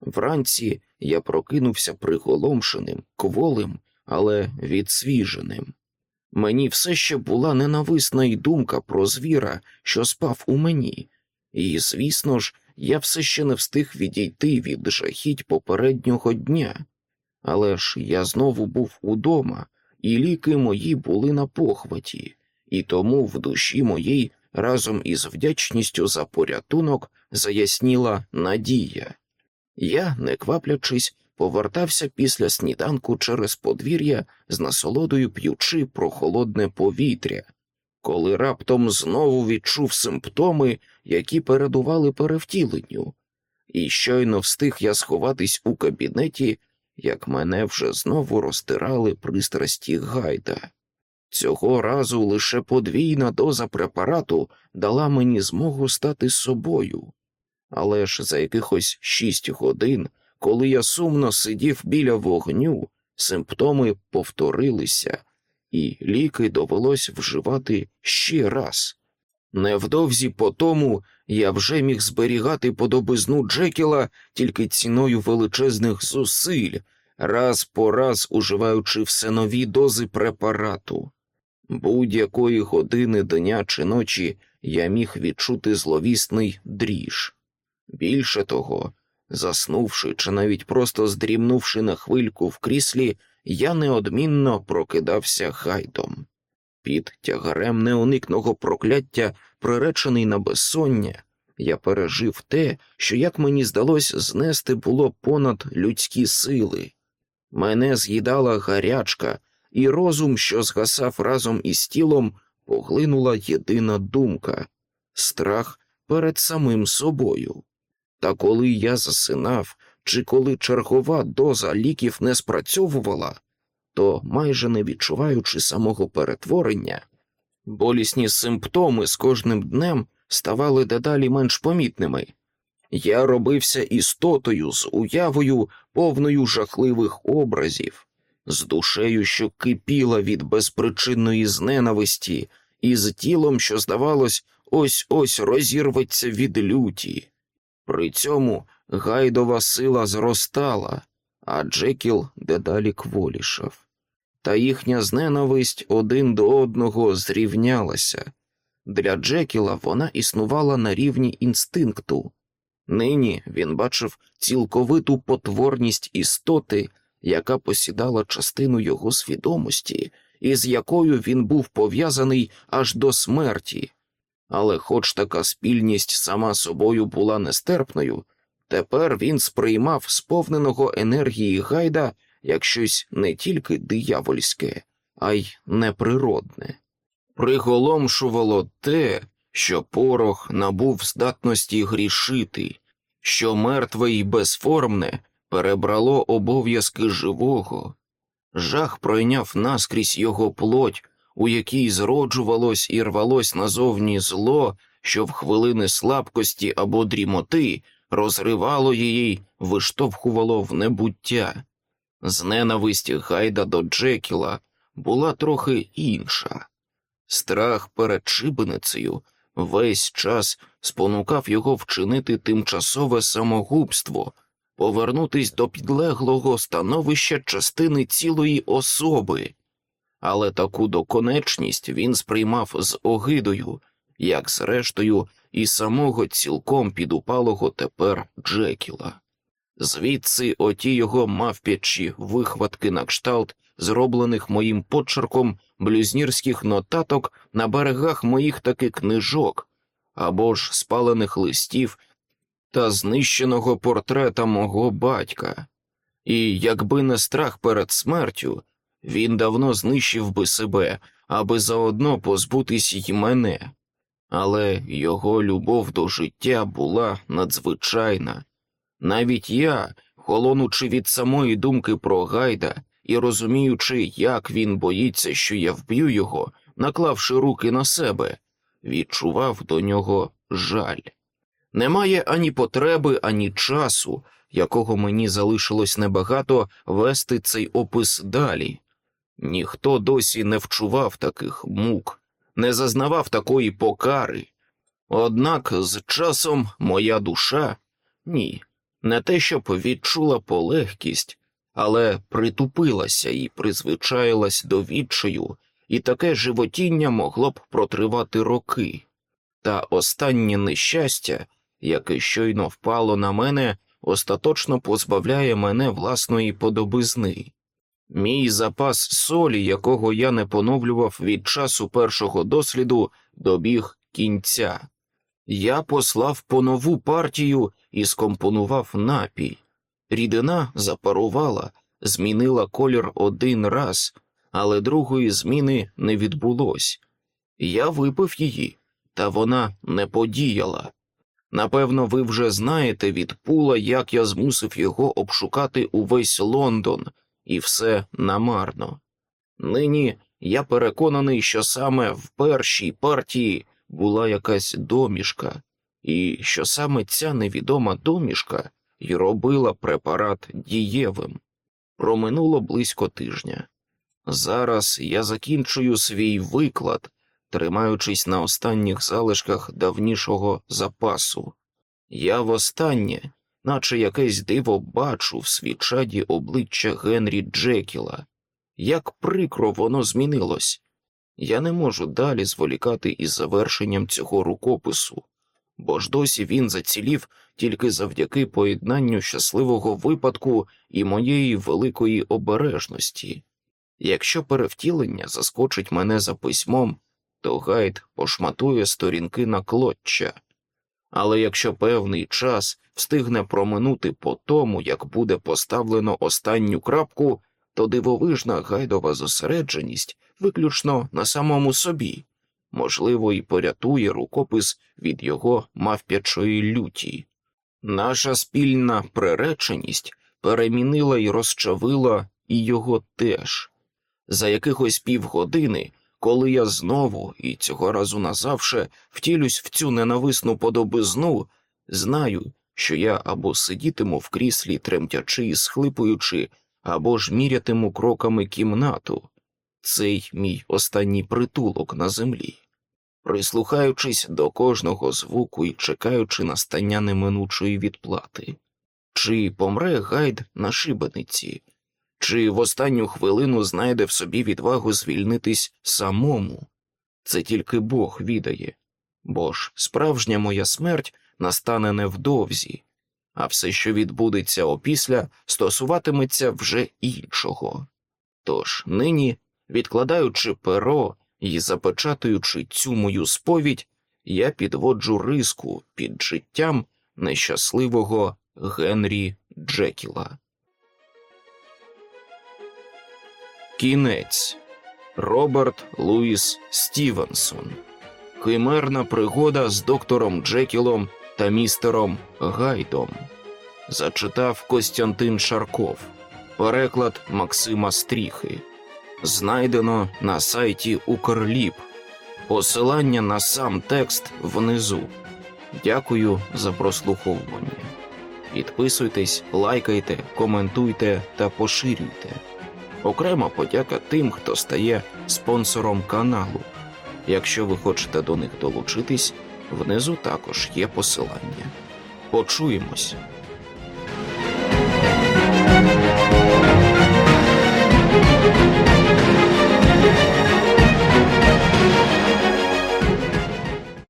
Вранці я прокинувся приголомшеним, кволим, але відсвіженим. Мені все ще була ненависна й думка про звіра, що спав у мені, і, звісно ж, я все ще не встиг відійти від жахіть попереднього дня. Але ж я знову був удома, і ліки мої були на похваті, і тому в душі моїй разом із вдячністю за порятунок заясніла надія. Я, не кваплячись, повертався після сніданку через подвір'я з насолодою п'ючи прохолодне повітря, коли раптом знову відчув симптоми, які передували перевтіленню, і щойно встиг я сховатись у кабінеті, як мене вже знову розтирали пристрасті гайда. Цього разу лише подвійна доза препарату дала мені змогу стати собою, але ж за якихось шість годин, коли я сумно сидів біля вогню, симптоми повторилися, і ліки довелось вживати ще раз. Невдовзі по тому я вже міг зберігати подобизну Джекіла тільки ціною величезних зусиль, раз по раз уживаючи все нові дози препарату. Будь-якої години дня чи ночі я міг відчути зловісний дріж. Більше того, заснувши чи навіть просто здрімнувши на хвильку в кріслі, я неодмінно прокидався гайдом. Під тягарем неуникного прокляття, приречений на безсоння, я пережив те, що, як мені здалось, знести було понад людські сили. Мене з'їдала гарячка, і розум, що згасав разом із тілом, поглинула єдина думка страх перед самим собою. Та коли я засинав, чи коли чергова доза ліків не спрацьовувала, то, майже не відчуваючи самого перетворення, болісні симптоми з кожним днем ставали дедалі менш помітними. Я робився істотою з уявою, повною жахливих образів, з душею, що кипіла від безпричинної зненависті, і з тілом, що, здавалось, ось ось розірветься від люті. При цьому гайдова сила зростала, а Джекіл дедалі кволішав. Та їхня зненависть один до одного зрівнялася. Для Джекіла вона існувала на рівні інстинкту. Нині він бачив цілковиту потворність істоти, яка посідала частину його свідомості, і з якою він був пов'язаний аж до смерті. Але, хоч така спільність сама собою була нестерпною, тепер він сприймав сповненого енергії гайда як щось не тільки диявольське, а й неприродне. Приголомшувало те, що порох набув здатності грішити, що мертве і безформне перебрало обов'язки живого, жах пройняв наскрізь його плоть, у якій зроджувалось і рвалось назовні зло, що в хвилини слабкості або дрімоти розривало її, виштовхувало в небуття. Зненависть гайда до Джекіла була трохи інша. Страх перед шибеницею весь час спонукав його вчинити тимчасове самогубство, повернутись до підлеглого становища частини цілої особи, але таку доконечність він сприймав з огидою, як зрештою, і самого цілком підупалого тепер Джекіла. Звідси оті його мавпячі вихватки на кшталт, зроблених моїм почерком блюзнірських нотаток на берегах моїх таки книжок, або ж спалених листів та знищеного портрета мого батька. І якби не страх перед смертю, він давно знищив би себе, аби заодно позбутись й мене. Але його любов до життя була надзвичайна. Навіть я, холонучи від самої думки про Гайда і розуміючи, як він боїться, що я вб'ю його, наклавши руки на себе, відчував до нього жаль. Немає ані потреби, ані часу, якого мені залишилось небагато вести цей опис далі. Ніхто досі не вчував таких мук, не зазнавав такої покари. Однак з часом моя душа ні, Не те, щоб відчула полегкість, але притупилася і призвичаїлась до відчаю, і таке животіння могло б протривати роки. Та останнє нещастя, яке щойно впало на мене, остаточно позбавляє мене власної подобизни. Мій запас солі, якого я не поновлював від часу першого досліду, добіг кінця. Я послав по нову партію і скомпонував напій. Рідина запарувала, змінила колір один раз, але другої зміни не відбулось. Я випив її, та вона не подіяла. Напевно, ви вже знаєте від пула, як я змусив його обшукати увесь Лондон, і все намарно. Нині я переконаний, що саме в першій партії була якась домішка, і що саме ця невідома домішка й робила препарат дієвим. Проминуло близько тижня. Зараз я закінчую свій виклад, тримаючись на останніх залишках давнішого запасу. Я востаннє, наче якесь диво, бачу в свічаді обличчя Генрі Джекіла. Як прикро воно змінилось. Я не можу далі зволікати із завершенням цього рукопису, бо ж досі він зацілів тільки завдяки поєднанню щасливого випадку і моєї великої обережності. Якщо перевтілення заскочить мене за письмом, то гайд пошматує сторінки на клоччя. Але якщо певний час встигне проминути по тому, як буде поставлено останню крапку, то дивовижна гайдова зосередженість виключно на самому собі, можливо, і порятує рукопис від його мавпячої люті. Наша спільна приреченість перемінила і розчавила і його теж. За якихось півгодини, коли я знову і цього разу назавше втілюсь в цю ненависну подобизну, знаю, що я або сидітиму в кріслі, тремтячи і схлипуючи, або ж мірятиму кроками кімнату, цей мій останній притулок на землі, прислухаючись до кожного звуку і чекаючи настання неминучої відплати, чи помре гайд на шибениці, чи в останню хвилину знайде в собі відвагу звільнитись самому. Це тільки Бог відає, бо ж справжня моя смерть настане невдовзі, а все, що відбудеться опісля, стосуватиметься вже іншого. Тож нині Відкладаючи перо і запечатуючи цю мою сповідь, я підводжу риску під життям нещасливого Генрі Джекіла. Кінець Роберт Луїс Стівенсон. Химерна пригода з доктором Джекілом та містером Гайдом. Зачитав Костянтин Шарков. Переклад Максима Стріхи знайдено на сайті Укрліп. Посилання на сам текст внизу. Дякую за прослуховування. Підписуйтесь, лайкайте, коментуйте та поширюйте. Окрема подяка тим, хто стає спонсором каналу. Якщо ви хочете до них долучитись, внизу також є посилання. Почуємось.